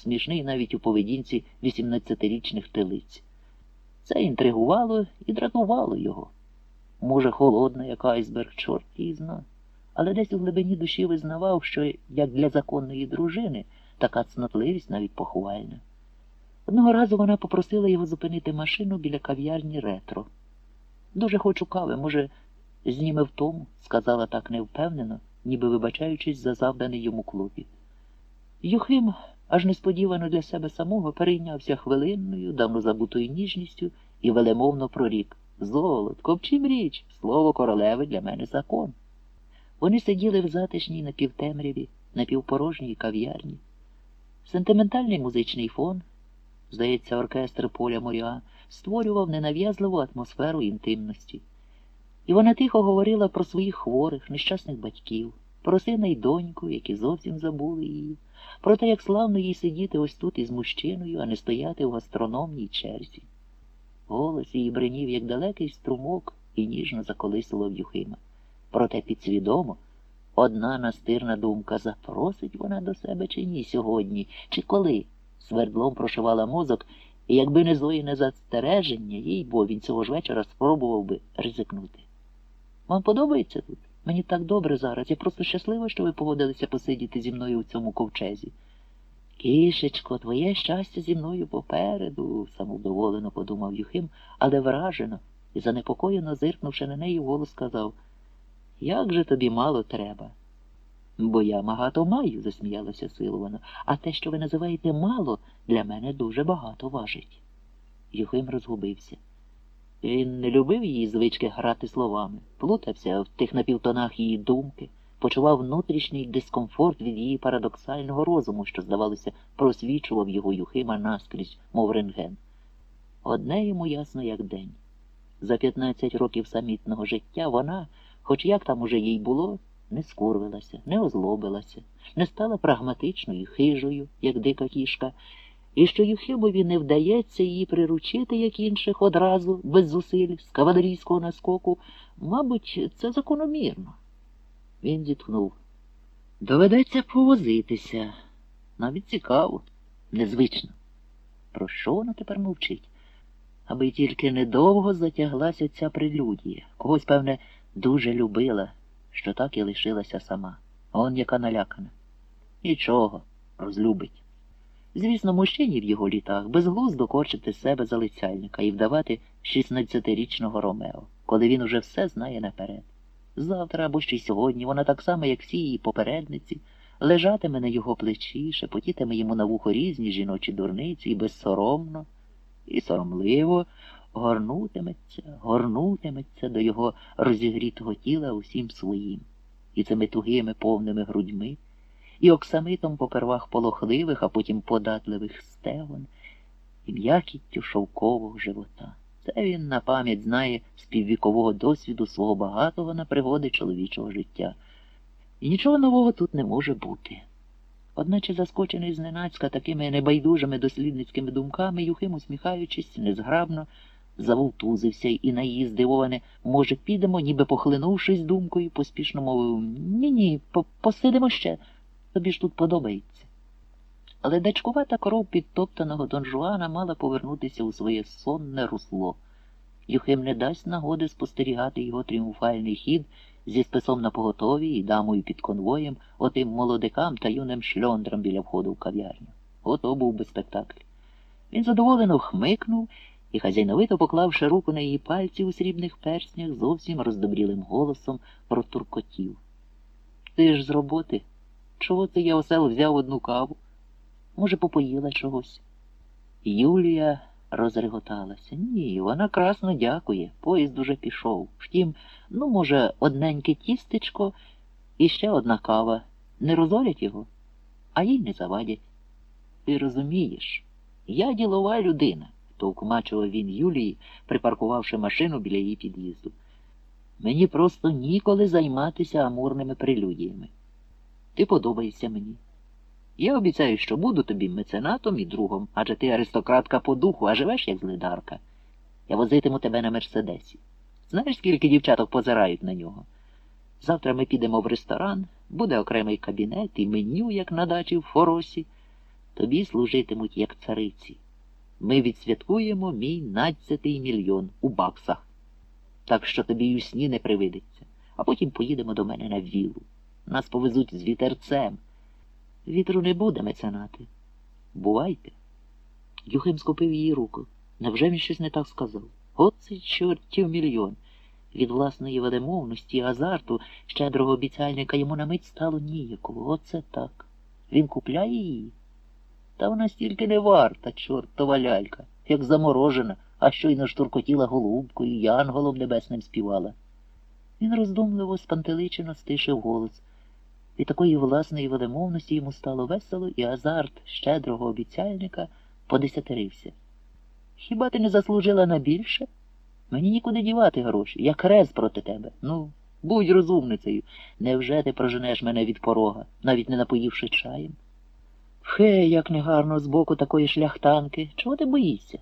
смішний навіть у поведінці 18-річних телиць. Це інтригувало і дратувало його. Може, холодна, як айсберг, чорт зна. Але десь у глибині душі визнавав, що як для законної дружини така цнотливість навіть похвальна. Одного разу вона попросила його зупинити машину біля кав'ярні ретро. Дуже хочу кави, може, зніме втому, сказала так невпевнено, ніби вибачаючись за завданий йому клопіт. Юхим аж несподівано для себе самого перейнявся хвилинною, давно забутою ніжністю і велемовно прорік. Золотко, в чим річ? Слово королеви для мене закон. Вони сиділи в затишній напівтемряві, напівпорожній кав'ярні. Сентиментальний музичний фон, здається, оркестр поля моря, створював ненав'язливу атмосферу інтимності. І вона тихо говорила про своїх хворих, нещасних батьків, про сина й доньку, які зовсім забули її, про те, як славно їй сидіти ось тут із мужчиною, а не стояти в гастрономній черзі. Голос її бринів, як далекий струмок, і ніжно заколисував Юхима. Проте підсвідомо одна настирна думка запросить вона до себе чи ні сьогодні, чи коли. Свердлом прошивала мозок, і якби не Зоїне застереження, їй, бо він цього ж вечора спробував би ризикнути. Вам подобається тут? Мені так добре зараз. Я просто щаслива, що ви погодилися посидіти зі мною у цьому ковчезі. Кішечко, твоє щастя зі мною попереду, самовдоволено подумав Юхим, але вражено і занепокоєно зиркнувши на неї, вголос сказав Як же тобі мало треба? Бо я багато маю, засміялася силовано, а те, що ви називаєте мало, для мене дуже багато важить. Юхим розгубився. Він не любив її звички грати словами, плутався в тих напівтонах її думки, почував внутрішній дискомфорт від її парадоксального розуму, що, здавалося, просвічував його Юхима наскрізь, мов рентген. Одне йому ясно, як день. За 15 років самітного життя вона, хоч як там уже їй було, не скурвилася, не озлобилася, не стала прагматичною, хижою, як дика кішка, і що Юхимові не вдається її приручити, як інших, одразу, без зусиль, з кавалерійського наскоку, мабуть, це закономірно. Він зітхнув. Доведеться повозитися. Навіть цікаво, незвично. Про що вона тепер мовчить? Аби тільки недовго затяглася ця прелюдія. Когось, певне, дуже любила, що так і лишилася сама. Он яка налякана. Нічого, розлюбить. Звісно, мужчині в його літах безглуздо корчити себе залицяльника і вдавати 16-річного Ромео, коли він уже все знає наперед. Завтра або ще й сьогодні вона так само, як всі її попередниці, лежатиме на його плечі, шепотітиме йому на вухо різні жіночі дурниці і безсоромно, і соромливо горнутиметься, горнутиметься до його розігрітого тіла усім своїм, і цими тугими повними грудьми, і оксамитом попервах полохливих, а потім податливих стегон, і м'якіттю шовкового живота. Це він на пам'ять знає з піввікового досвіду свого багатого на пригоди чоловічого життя. І нічого нового тут не може бути. Одначе, заскочений зненацька такими небайдужими дослідницькими думками, Юхим, усміхаючись, незграбно, завовтузився і на її може, підемо, ніби похлинувшись думкою, поспішно мовив ні-ні, посидимо ще, тобі ж тут подобається. Але дачкувата кров підтоптаного Дон Жуана мала повернутися у своє сонне русло. Юхим не дасть нагоди спостерігати його тріумфальний хід зі списом на поготові і дамою під конвоєм, отим молодикам та юним шльондрам біля входу в кав'ярню. Ото був би спектакль. Він задоволено хмикнув і, хазяйновито поклавши руку на її пальці у срібних перснях, зовсім роздобрілим голосом протуркотів. Ти ж з роботи? Чого це я осел взяв одну каву? Може, попоїла чогось. Юлія розреготалася. Ні, вона красно дякує. Поїзд уже пішов. Втім, ну, може, одненьке тістечко і ще одна кава. Не розорять його, а їй не завадять. Ти розумієш, я ділова людина, товкмачував він Юлії, припаркувавши машину біля її під'їзду. Мені просто ніколи займатися амурними прелюдіями. Ти подобаєшся мені. Я обіцяю, що буду тобі меценатом і другом, адже ти аристократка по духу, а живеш як злидарка. Я возитиму тебе на Мерседесі. Знаєш, скільки дівчаток позирають на нього? Завтра ми підемо в ресторан, буде окремий кабінет і меню, як на дачі в Форосі. тобі служитимуть як цариці. Ми відсвяткуємо мій надцятий мільйон у баксах. Так що тобі й у сні не привидеться, а потім поїдемо до мене на вілу. Нас повезуть з вітерцем. Вітру не буде, меценати. Бувайте. Юхим скупив її руку. Невже він щось не так сказав? От це чортів мільйон. Від власної ведемовності азарту щедрого обіцяльника йому на мить стало ніяково. Оце так. Він купляє її. Та вона стільки не варта, чортова лялька, як заморожена, а щойно штуркотіла голубкою, янголом небесним співала. Він роздумливо, спантеличено стишив голос. Від такої власної велемовності йому стало весело, і азарт щедрого обіцяльника подесятерився. Хіба ти не заслужила на більше? Мені нікуди дівати гроші, я крест проти тебе. Ну, будь розумницею. Невже ти проженеш мене від порога, навіть не напоївши чаєм? Хе, як негарно з боку такої шляхтанки. Чого ти боїшся?